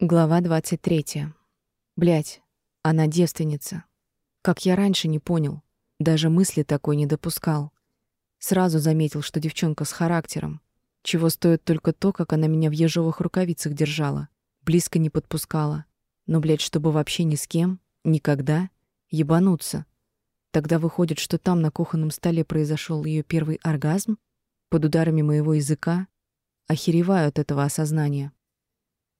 Глава 23. Блять, она девственница. Как я раньше не понял, даже мысли такой не допускал. Сразу заметил, что девчонка с характером. Чего стоит только то, как она меня в ежовых рукавицах держала, близко не подпускала. Но, блядь, чтобы вообще ни с кем, никогда, ебануться. Тогда выходит, что там на кухонном столе произошел ее первый оргазм, под ударами моего языка. Охереваю от этого осознания.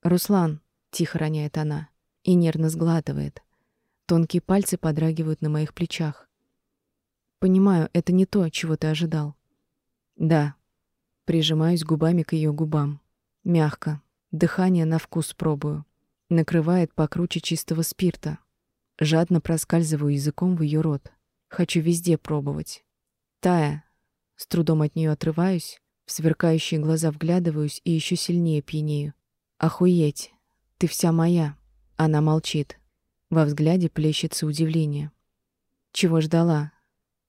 «Руслан», Тихо роняет она и нервно сглатывает. Тонкие пальцы подрагивают на моих плечах. Понимаю, это не то, чего ты ожидал. Да. Прижимаюсь губами к ее губам. Мягко. Дыхание на вкус пробую. Накрывает покруче чистого спирта. Жадно проскальзываю языком в ее рот. Хочу везде пробовать. Тая. С трудом от нее отрываюсь, в сверкающие глаза вглядываюсь и еще сильнее пьянею. Охуеть. Ты вся моя. Она молчит. Во взгляде плещется удивление. Чего ждала?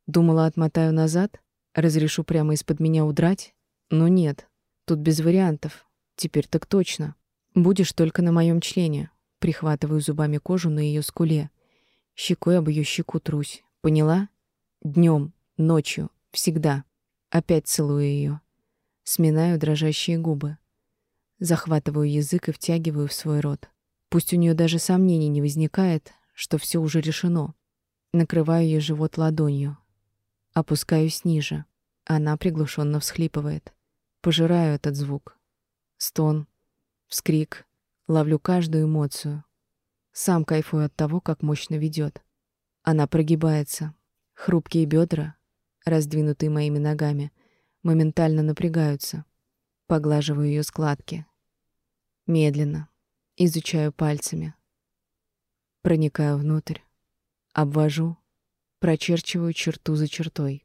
Думала, отмотаю назад? Разрешу прямо из-под меня удрать? Но нет. Тут без вариантов. Теперь так точно. Будешь только на моем члене. Прихватываю зубами кожу на ее скуле. Щекой об ее щеку трусь. Поняла? Днем, ночью, всегда. Опять целую ее. Сминаю дрожащие губы. Захватываю язык и втягиваю в свой рот. Пусть у нее даже сомнений не возникает, что все уже решено. Накрываю ее живот ладонью. Опускаюсь ниже. Она приглушенно всхлипывает. Пожираю этот звук. Стон, вскрик. Ловлю каждую эмоцию. Сам кайфую от того, как мощно ведет. Она прогибается. Хрупкие бедра, раздвинутые моими ногами, моментально напрягаются. Поглаживаю ее складки. Медленно. Изучаю пальцами. Проникаю внутрь. Обвожу. Прочерчиваю черту за чертой.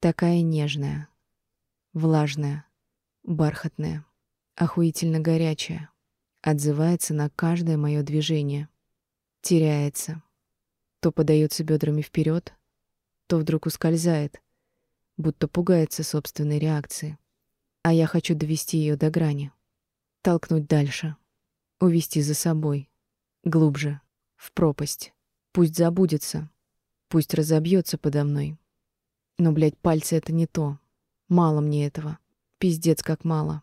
Такая нежная. Влажная. Бархатная. Охуительно горячая. Отзывается на каждое мое движение. Теряется. То подается бедрами вперед, то вдруг ускользает, будто пугается собственной реакции. А я хочу довести ее до грани толкнуть дальше, увести за собой, глубже, в пропасть. Пусть забудется, пусть разобьется подо мной. Но, блядь, пальцы — это не то. Мало мне этого. Пиздец, как мало.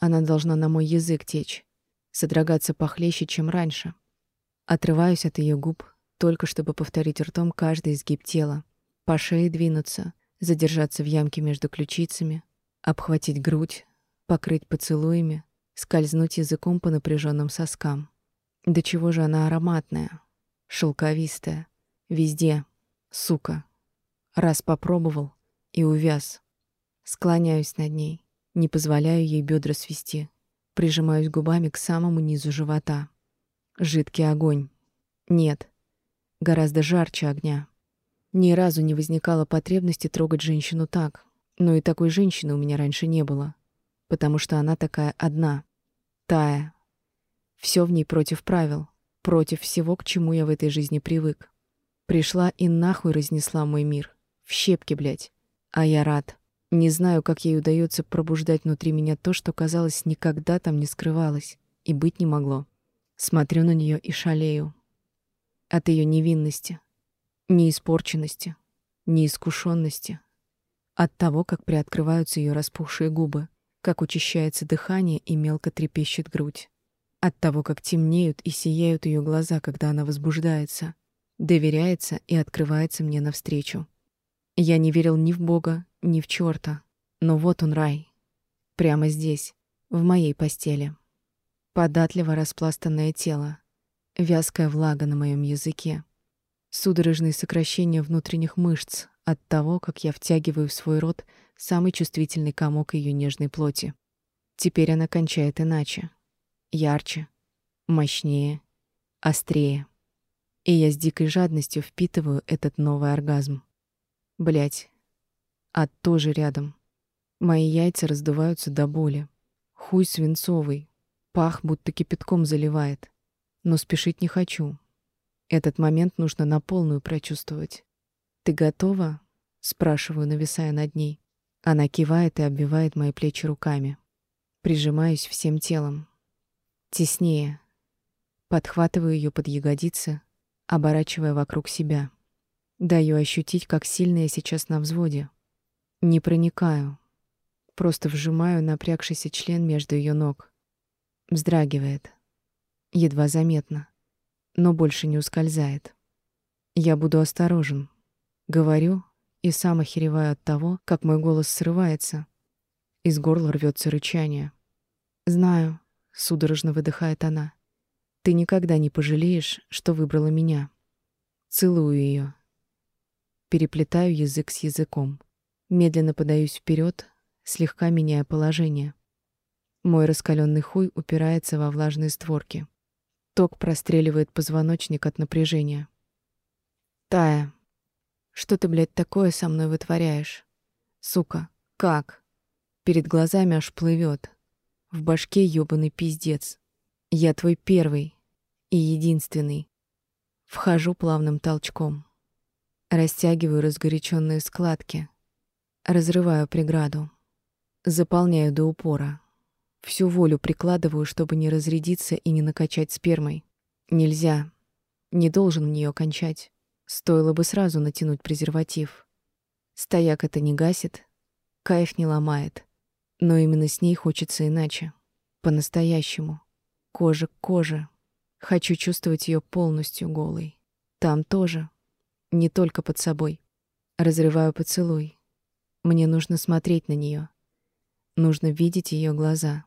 Она должна на мой язык течь, содрогаться похлеще, чем раньше. Отрываюсь от ее губ, только чтобы повторить ртом каждый изгиб тела, по шее двинуться, задержаться в ямке между ключицами, обхватить грудь, покрыть поцелуями, скользнуть языком по напряженным соскам. До чего же она ароматная, шелковистая, везде, сука. Раз попробовал и увяз. Склоняюсь над ней, не позволяю ей бедра свести, прижимаюсь губами к самому низу живота. Жидкий огонь. Нет, гораздо жарче огня. Ни разу не возникало потребности трогать женщину так, но и такой женщины у меня раньше не было, потому что она такая одна — Тая. Все в ней против правил, против всего, к чему я в этой жизни привык. Пришла и нахуй разнесла мой мир. В щепки, блядь. А я рад. Не знаю, как ей удается пробуждать внутри меня то, что, казалось, никогда там не скрывалось и быть не могло. Смотрю на нее и шалею. От ее невинности, неиспорченности, неискушенности. От того, как приоткрываются ее распухшие губы как учащается дыхание и мелко трепещет грудь. От того, как темнеют и сияют ее глаза, когда она возбуждается, доверяется и открывается мне навстречу. Я не верил ни в Бога, ни в чёрта, но вот он рай. Прямо здесь, в моей постели. Податливо распластанное тело, вязкая влага на моем языке, судорожные сокращения внутренних мышц от того, как я втягиваю в свой рот самый чувствительный комок ее нежной плоти. Теперь она кончает иначе. Ярче, мощнее, острее. И я с дикой жадностью впитываю этот новый оргазм. Блять. А тоже рядом. Мои яйца раздуваются до боли. Хуй свинцовый. Пах будто кипятком заливает. Но спешить не хочу. Этот момент нужно на полную прочувствовать. «Ты готова?» — спрашиваю, нависая над ней. Она кивает и обвивает мои плечи руками. Прижимаюсь всем телом. Теснее, Подхватываю ее под ягодицы, оборачивая вокруг себя. Даю ощутить, как сильно я сейчас на взводе. Не проникаю. Просто вжимаю напрягшийся член между ее ног. Вздрагивает. Едва заметно. Но больше не ускользает. Я буду осторожен. Говорю и сам охереваю от того, как мой голос срывается. Из горла рвется рычание. «Знаю», — судорожно выдыхает она. «Ты никогда не пожалеешь, что выбрала меня». Целую ее. Переплетаю язык с языком. Медленно подаюсь вперед, слегка меняя положение. Мой раскаленный хуй упирается во влажные створки. Ток простреливает позвоночник от напряжения. Тая, что ты, блядь, такое со мной вытворяешь? Сука, как? Перед глазами аж плывет. В башке ёбаный пиздец. Я твой первый и единственный. Вхожу плавным толчком. Растягиваю разгоряченные складки. Разрываю преграду. Заполняю до упора. Всю волю прикладываю, чтобы не разрядиться и не накачать спермой. Нельзя. Не должен в нее кончать. Стоило бы сразу натянуть презерватив. Стояк это не гасит, кайф не ломает. Но именно с ней хочется иначе. По-настоящему. Кожа к коже. Хочу чувствовать ее полностью голой. Там тоже. Не только под собой. Разрываю поцелуй. Мне нужно смотреть на нее. Нужно видеть ее глаза.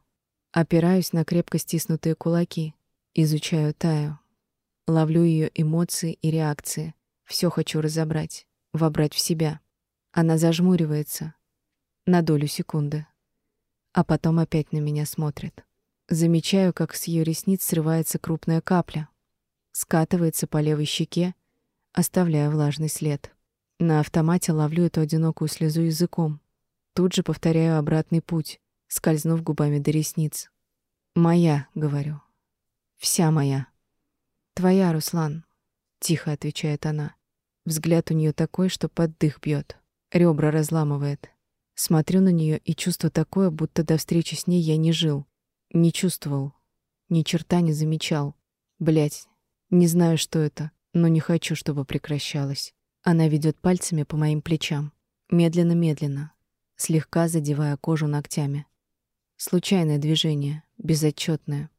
Опираюсь на крепко стиснутые кулаки. Изучаю Таю. Ловлю ее эмоции и реакции. Все хочу разобрать, вобрать в себя. Она зажмуривается на долю секунды а потом опять на меня смотрит. Замечаю, как с ее ресниц срывается крупная капля, скатывается по левой щеке, оставляя влажный след. На автомате ловлю эту одинокую слезу языком. Тут же повторяю обратный путь, скользнув губами до ресниц. «Моя», — говорю. «Вся моя». «Твоя, Руслан», — тихо отвечает она. Взгляд у нее такой, что под дых бьет, ребра разламывает. Смотрю на нее и чувство такое, будто до встречи с ней я не жил, не чувствовал, ни черта не замечал. Блять, не знаю, что это, но не хочу, чтобы прекращалось. Она ведет пальцами по моим плечам, медленно-медленно, слегка задевая кожу ногтями. Случайное движение, безотчетное.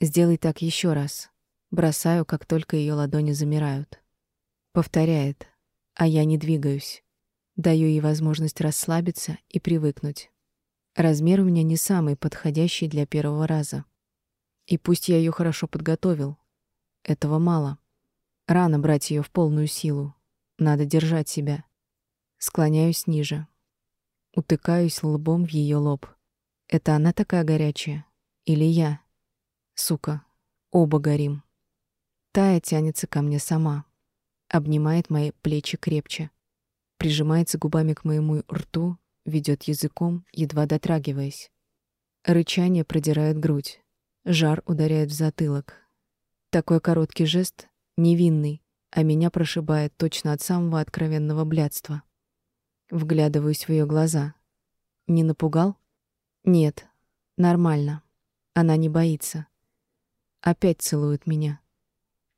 Сделай так еще раз. Бросаю, как только ее ладони замирают. Повторяет, а я не двигаюсь. Даю ей возможность расслабиться и привыкнуть. Размер у меня не самый подходящий для первого раза. И пусть я ее хорошо подготовил, этого мало. Рано брать ее в полную силу. Надо держать себя. Склоняюсь ниже. Утыкаюсь лбом в ее лоб. Это она такая горячая? Или я? Сука, оба горим. Тая тянется ко мне сама. Обнимает мои плечи крепче прижимается губами к моему рту, ведет языком, едва дотрагиваясь. Рычание продирает грудь. Жар ударяет в затылок. Такой короткий жест, невинный, а меня прошибает точно от самого откровенного блядства. Вглядываюсь в ее глаза. Не напугал? Нет. Нормально. Она не боится. Опять целует меня.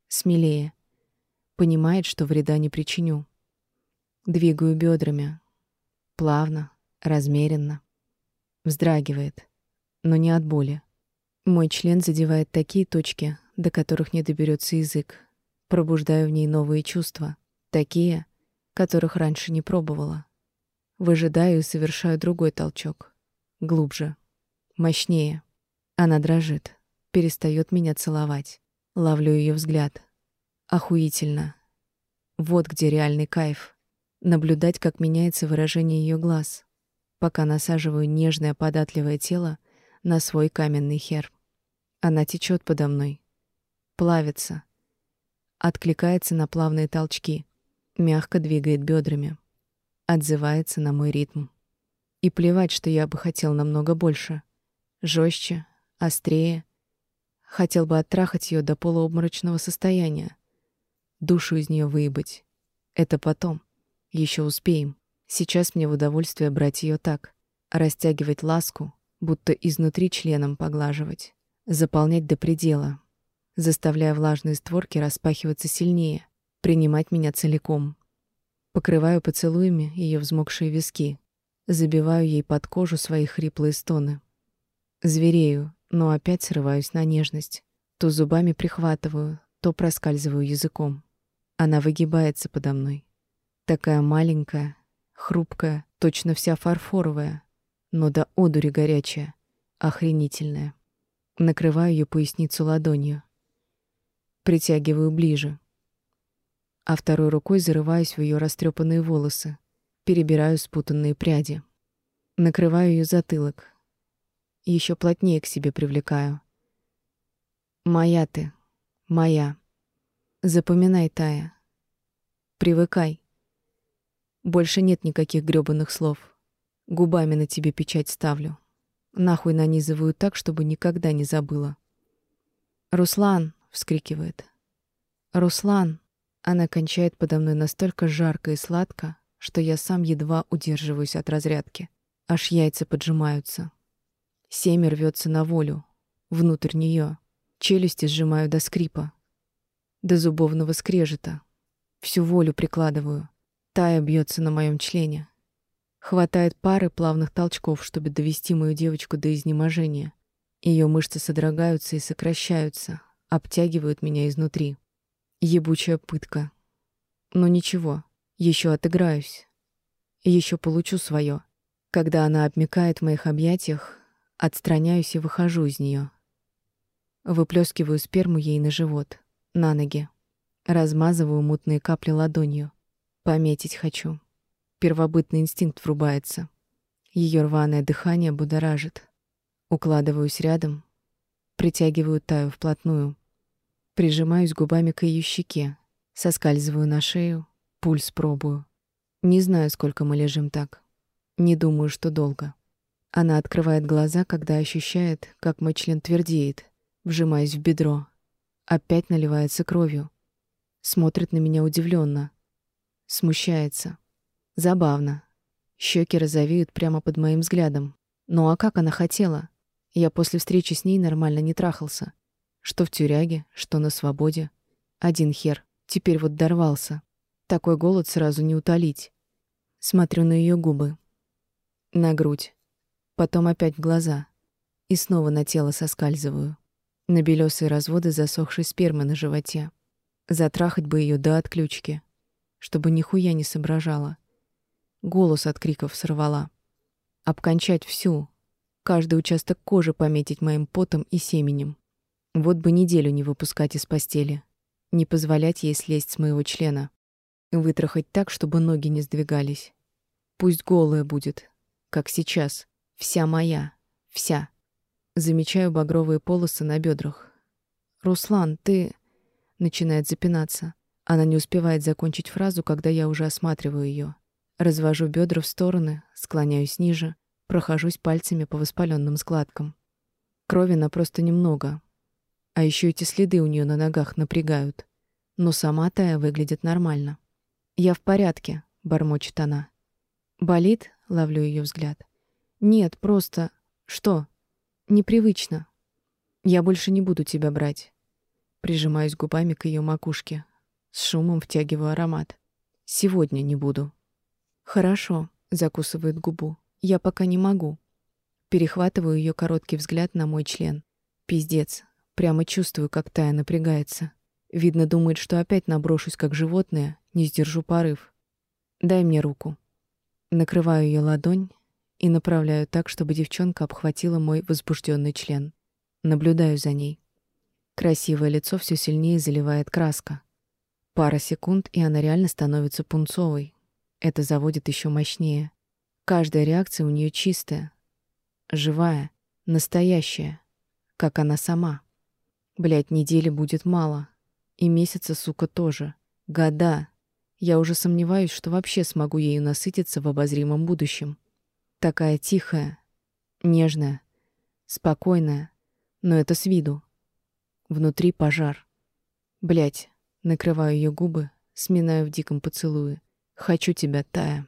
Смелее. Понимает, что вреда не причиню. Двигаю бедрами. Плавно, размеренно. Вздрагивает, но не от боли. Мой член задевает такие точки, до которых не доберется язык. Пробуждаю в ней новые чувства, такие, которых раньше не пробовала. Выжидаю и совершаю другой толчок. Глубже, мощнее. Она дрожит, перестает меня целовать. Ловлю ее взгляд. Охуительно. Вот где реальный кайф наблюдать, как меняется выражение ее глаз, пока насаживаю нежное податливое тело на свой каменный хер. Она течет подо мной, плавится, откликается на плавные толчки, мягко двигает бедрами, отзывается на мой ритм. И плевать, что я бы хотел намного больше, жестче, острее. Хотел бы оттрахать ее до полуобморочного состояния, душу из нее выебать. Это потом. Еще успеем. Сейчас мне в удовольствие брать ее так, растягивать ласку, будто изнутри членом поглаживать, заполнять до предела, заставляя влажные створки распахиваться сильнее, принимать меня целиком. Покрываю поцелуями ее взмокшие виски, забиваю ей под кожу свои хриплые стоны. Зверею, но опять срываюсь на нежность. То зубами прихватываю, то проскальзываю языком. Она выгибается подо мной. Такая маленькая, хрупкая, точно вся фарфоровая, но до одури горячая, охренительная. Накрываю ее поясницу ладонью. Притягиваю ближе. А второй рукой зарываюсь в ее растрепанные волосы, перебираю спутанные пряди. Накрываю ее затылок. Еще плотнее к себе привлекаю. Моя ты, моя. Запоминай, Тая. Привыкай. Больше нет никаких грёбаных слов. Губами на тебе печать ставлю. Нахуй нанизываю так, чтобы никогда не забыла. «Руслан!» — вскрикивает. «Руслан!» Она кончает подо мной настолько жарко и сладко, что я сам едва удерживаюсь от разрядки. Аж яйца поджимаются. Семя рвется на волю, внутрь нее. Челюсти сжимаю до скрипа, до зубовного скрежета. Всю волю прикладываю. Тая бьется на моем члене. Хватает пары плавных толчков, чтобы довести мою девочку до изнеможения. Ее мышцы содрогаются и сокращаются, обтягивают меня изнутри. Ебучая пытка. Но ничего, еще отыграюсь. Еще получу свое. Когда она обмякает в моих объятиях, отстраняюсь и выхожу из нее. Выплескиваю сперму ей на живот, на ноги. Размазываю мутные капли ладонью. Пометить хочу. Первобытный инстинкт врубается. Ее рваное дыхание будоражит. Укладываюсь рядом, притягиваю Таю вплотную. Прижимаюсь губами к ее щеке, соскальзываю на шею, пульс пробую. Не знаю, сколько мы лежим так. Не думаю, что долго. Она открывает глаза, когда ощущает, как мой член твердеет, вжимаясь в бедро. Опять наливается кровью. Смотрит на меня удивленно, Смущается. Забавно. Щеки розовеют прямо под моим взглядом. Ну а как она хотела? Я после встречи с ней нормально не трахался. Что в тюряге, что на свободе. Один хер. Теперь вот дорвался. Такой голод сразу не утолить. Смотрю на ее губы. На грудь. Потом опять в глаза. И снова на тело соскальзываю. На белёсые разводы засохшей спермы на животе. Затрахать бы ее до отключки. Чтобы нихуя не соображала. Голос от криков сорвала. Обкончать всю. Каждый участок кожи пометить моим потом и семенем. Вот бы неделю не выпускать из постели. Не позволять ей слезть с моего члена. Вытрахать так, чтобы ноги не сдвигались. Пусть голая будет, как сейчас. Вся моя. Вся. Замечаю багровые полосы на бедрах. «Руслан, ты...» Начинает запинаться. Она не успевает закончить фразу, когда я уже осматриваю ее. Развожу бедра в стороны, склоняюсь ниже, прохожусь пальцами по воспаленным складкам. Крови на просто немного. А еще эти следы у нее на ногах напрягают. Но сама Тая выглядит нормально. «Я в порядке», — бормочет она. «Болит?» — ловлю ее взгляд. «Нет, просто... Что? Непривычно. Я больше не буду тебя брать». Прижимаюсь губами к ее макушке. С шумом втягиваю аромат. «Сегодня не буду». «Хорошо», — закусывает губу. «Я пока не могу». Перехватываю ее короткий взгляд на мой член. Пиздец. Прямо чувствую, как Тая напрягается. Видно, думает, что опять наброшусь как животное, не сдержу порыв. «Дай мне руку». Накрываю ее ладонь и направляю так, чтобы девчонка обхватила мой возбужденный член. Наблюдаю за ней. Красивое лицо все сильнее заливает краска. Пара секунд, и она реально становится пунцовой. Это заводит еще мощнее. Каждая реакция у нее чистая, живая, настоящая, как она сама. Блять, недели будет мало. И месяца, сука, тоже. Года. Я уже сомневаюсь, что вообще смогу ею насытиться в обозримом будущем. Такая тихая, нежная, спокойная, но это с виду. Внутри пожар. Блять, накрываю ее губы, сминаю в диком поцелуе. Хочу тебя, Тая.